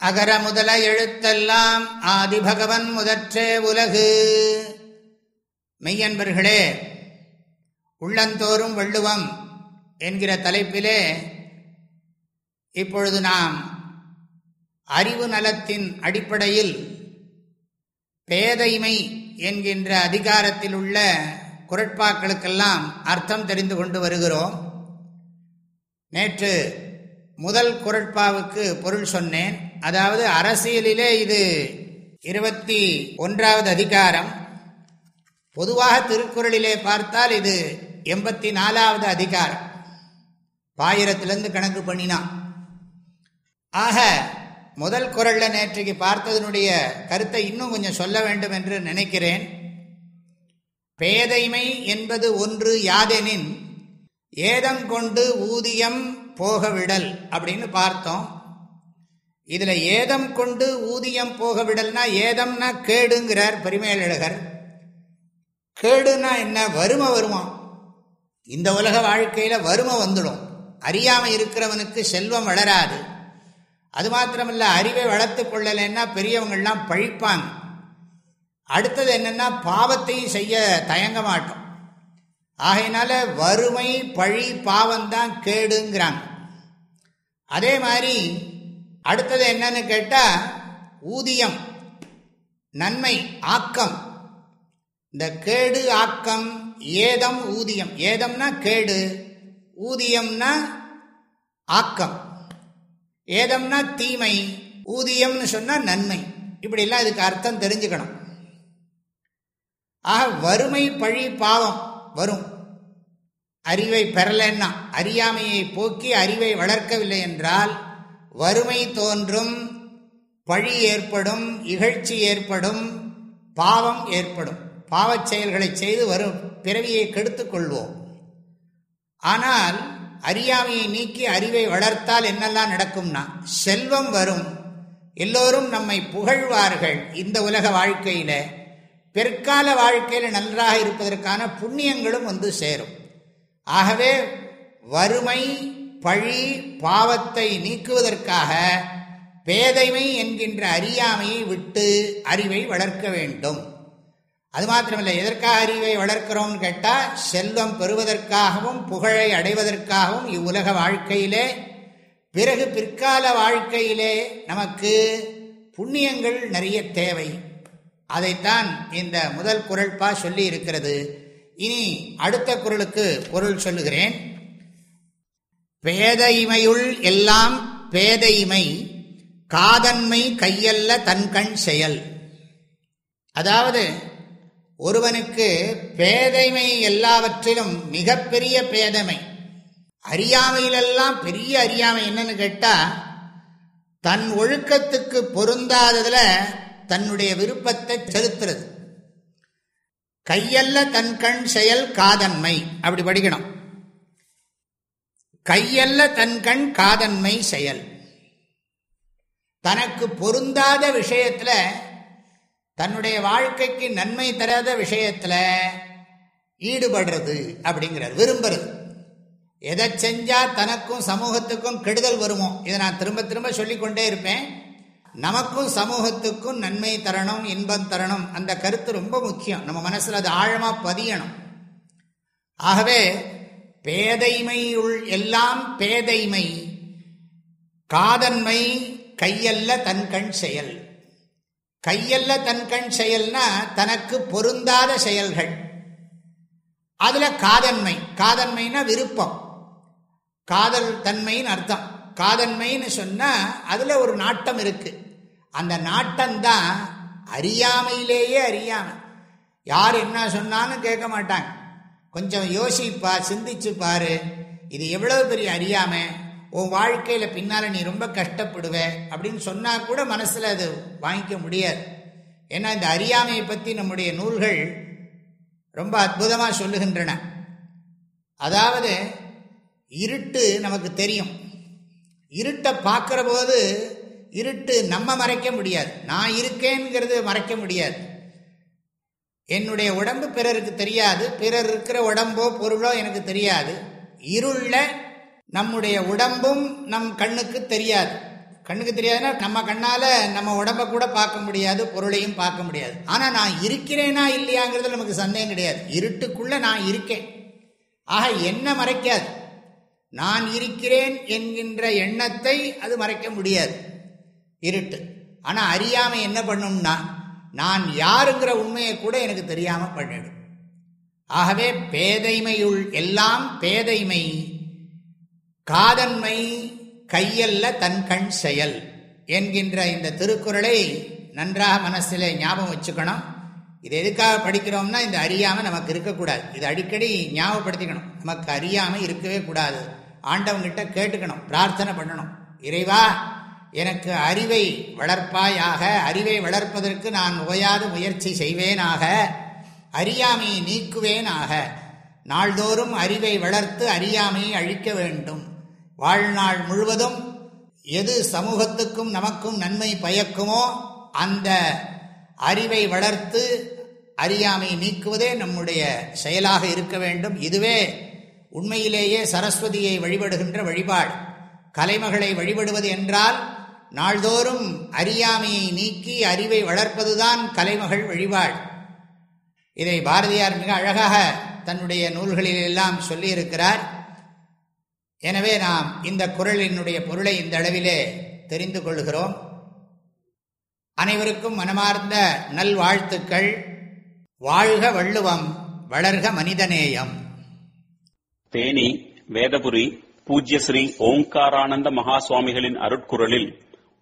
அகர முதல எழுத்தெல்லாம் ஆதிபகவன் முதற்றே உலகு. மெய்யன்பர்களே உள்ளந்தோறும் வள்ளுவம் என்கிற தலைப்பிலே இப்பொழுது நாம் அறிவு நலத்தின் அடிப்படையில் பேதைமை என்கின்ற அதிகாரத்தில் உள்ள குரட்பாக்களுக்கெல்லாம் அர்த்தம் தெரிந்து கொண்டு வருகிறோம். நேற்று முதல் குரட்பாவுக்கு பொருள் சொன்னேன். அதாவது அரசியலிலே இது இருபத்தி ஒன்றாவது அதிகாரம். பொதுவாக திருக்குறளிலே பார்த்தால் இது எண்பத்தி நாலாவது அதிகாரம். பாயிரத்திலிருந்து கணக்கு பண்ணினா. ஆக முதல் குரலில் நேற்றைக்கு பார்த்ததனுடைய கருத்தை இன்னும் கொஞ்சம் சொல்ல வேண்டும் என்று நினைக்கிறேன். பேதைமை என்பது ஒன்று யாதெனின் ஏதம் கொண்டு ஊதியம் போகவிடல் அப்படின்னு பார்த்தோம். இதுல ஏதம் கொண்டு ஊதியம் போக விடல்னா ஏதம்னா கேடுங்கிறார் பரிமேலழகர் கேடுனா என்ன? வறுமை வருமா? இந்த உலக வாழ்க்கையில வறுமை வந்துடும். அறியாம இருக்கிறவனுக்கு செல்வம் வளராது. அது மாத்திரமல்ல அறிவை வளர்த்து கொள்ளலைன்னா பெரியவங்கள்லாம் பழிப்பாங்க. அடுத்தது என்னன்னா பாவத்தையும் செய்ய தயங்க மாட்டோம். ஆகையினால வறுமை பழி பாவம்தான் கேடுங்கிறாங்க. அதே மாதிரி அடுத்தது என்னன்னு கேட்டால் ஊதியம் நன்மை ஆக்கம். இந்த கேடு ஆக்கம் ஏதம் ஊதியம். ஏதம்னா கேடு ஊதியம்னா ஆக்கம். ஏதம்னா தீமை ஊதியம்னு சொன்னால் நன்மை. இப்படிலாம் இதுக்கு அர்த்தம் தெரிஞ்சுக்கணும். ஆக வறுமை பழி பாவம் வரும். அறிவை பெறலன்னா அறியாமையை போக்கி அறிவை வளர்க்கவில்லை என்றால் வறுமை தோன்றும் பழி ஏற்படும் இகழ்ச்சி ஏற்படும் பாவம் ஏற்படும். பாவச் செயல்களை செய்து வரும் பிறவியை கெடுத்து கொள்வோம். ஆனால் அறியாமையை நீக்கி அறிவை வளர்த்தால் என்னெல்லாம் நடக்கும்னா செல்வம் வரும். எல்லோரும் நம்மை புகழ்வார்கள் இந்த உலக வாழ்க்கையில். பிற்கால வாழ்க்கையில் நன்றாக இருப்பதற்கான புண்ணியங்களும் வந்து சேரும். ஆகவே வறுமை பழி பாவத்தை நீக்குவதற்காக பேதைமை என்கின்ற அறியாமையை விட்டு அறிவை வளர்க்க வேண்டும். அது மாத்திரமில்லை எதற்காக அறிவை வளர்க்கிறோம்னு கேட்டால் செல்வம் பெறுவதற்காகவும் புகழை அடைவதற்காகவும் இவ்வுலக வாழ்க்கையிலே பிறகு பிற்கால வாழ்க்கையிலே நமக்கு புண்ணியங்கள் நிறைய தேவை. அதைத்தான் இந்த முதல் குரல்பா சொல்லி இருக்கிறது. இனி அடுத்த குரலுக்கு பொருள் சொல்லுகிறேன். பேதைமையுள் எல்லாம் பேதைமை காதன்மை கையல்ல தன்கண் செயல். அதாவது ஒருவனுக்கு பேதைமை எல்லாவற்றிலும் மிகப்பெரிய பேதமை. அறியாமையிலெல்லாம் பெரிய அறியாமை என்னன்னு கேட்டா தன் ஒழுக்கத்துக்கு பொருந்தாததுல தன்னுடைய விருப்பத்தை செலுத்துறது. கையல்ல தன் கண் செயல் காதன்மை. அப்படி படிக்கணும். கையல்ல தன் கண் காதன்மை செயல். தனக்கு பொருந்தாத விஷயத்துல தன்னுடைய வாழ்க்கைக்கு நன்மை தராத விஷயத்துல ஈடுபடுறது அப்படிங்கிறார் விரும்புறது. எதை செஞ்சா தனக்கும் சமூகத்துக்கும் கெடுதல் வருமோ? இதை நான் திரும்ப திரும்ப சொல்லிக்கொண்டே இருப்பேன். நமக்கும் சமூகத்துக்கும் நன்மை தரணும் இன்பம் தரணும் அந்த கருத்து ரொம்ப முக்கியம். நம்ம மனசில் அது ஆழமாக பதியணும். ஆகவே பேதைமை உள் எல்லாம் பேதைமை காதன்மை கையல்ல தன் கண் செயல். கையல்ல தன்கண் செயல்னா தனக்கு பொருந்தாத செயல்கள். அதுல காதன்மை காதன்மைனா விருப்பம். காதல் தன்மைன்னு அர்த்தம். காதன்மைன்னு சொன்னா அதுல ஒரு நாட்டம் இருக்கு. அந்த நாட்டம்தான் அறியாமையிலேயே அறியாமை. யார் என்ன சொன்னாலும் கேட்க மாட்டாங்க. கொஞ்சம் யோசிப்பா சிந்திச்சு பாரு. இது எவ்வளவு பெரிய அறியாம உன் வாழ்க்கையில பின்னால நீ ரொம்ப கஷ்டப்படுவ அப்படின்னு சொன்னா கூட மனசுல அது வாங்கிக்க முடியாது. ஏன்னா இந்த அறியாமையை பத்தி நம்முடைய நூல்கள் ரொம்ப அற்புதமா சொல்லுகின்றன. அதாவது இருட்டு நமக்கு தெரியும். இருட்டை பார்க்கிற போது இருட்டு நம்ம மறைக்க முடியாது. நான் இருக்கேங்கிறது மறைக்க முடியாது. என்னுடைய உடம்பு பிறருக்கு தெரியாது. பிறர் இருக்கிற உடம்போ பொருளோ எனக்கு தெரியாது. இருள நம்முடைய உடம்பும் நம் கண்ணுக்கு தெரியாது. கண்ணுக்கு தெரியாதுன்னா நம்ம கண்ணால் நம்ம உடம்ப கூட பார்க்க முடியாது பொருளையும் பார்க்க முடியாது. ஆனால் நான் இருக்கிறேனா இல்லையாங்கிறது நமக்கு சந்தேகம் கிடையாது. இருட்டுக்குள்ளே நான் இருக்கேன். ஆக என்ன மறைக்காது. நான் இருக்கிறேன் என்கின்ற எண்ணத்தை அது மறைக்க முடியாது. இருட்டு. ஆனால் அறியாமை என்ன பண்ணும்னா நான் யாருங்கிற உண்மையை கூட எனக்கு தெரியாம பண்ணிடும் ஆகவே பேதைமையுள் எல்லாம் பேதைமை காதன்மை கையல்ல தன் கண் செயல் என்கின்ற இந்த திருக்குறளை நன்றாக மனசில் ஞாபகம் வச்சுக்கணும். இது எதுக்காக படிக்கிறோம்னா இந்த அறியாமல் நமக்கு இருக்கக்கூடாது. இது அடிக்கடி ஞாபகப்படுத்திக்கணும். நமக்கு அறியாமல் இருக்கவே கூடாது. ஆண்டவங்கிட்ட கேட்டுக்கணும் பிரார்த்தனை பண்ணணும். இறைவா எனக்கு அறிவை வளர்ப்பாயாக அறிவை வளர்ப்பதற்கு நான் ஓயாது முயற்சி செய்வேனாக அறியாமையை நீக்குவேனாக. நாள்தோறும் அறிவை வளர்த்து அறியாமையை அழிக்க வேண்டும். வாழ்நாள் முழுவதும் எது சமூகத்துக்கும் நமக்கும் நன்மை பயக்குமோ அந்த அறிவை வளர்த்து அறியாமை நீக்குவதே நம்முடைய செயலாக இருக்க வேண்டும். இதுவே உண்மையிலேயே சரஸ்வதியை வழிபடுகின்ற வழிபாடு. கலைமகளை வழிபடுவது என்றால் நாள்தோறும் அறியாமையை நீக்கி அறிவை வளர்ப்பதுதான் கலைமகள் வழிபாடு. இதை பாரதியார் மிக அழகாக தன்னுடைய நூல்களில் எல்லாம் சொல்லியிருக்கிறார். எனவே நாம் இந்த குரலினுடைய பொருளை இந்த அளவிலே தெரிந்து கொள்கிறோம். அனைவருக்கும் மனமார்ந்த நல்வாழ்த்துக்கள். வாழ்க வள்ளுவம் வளர்க மனிதநேயம். தேனி வேதபுரி பூஜ்ய ஸ்ரீ ஓங்காரானந்த மகா சுவாமிகளின் அருட்குரலில்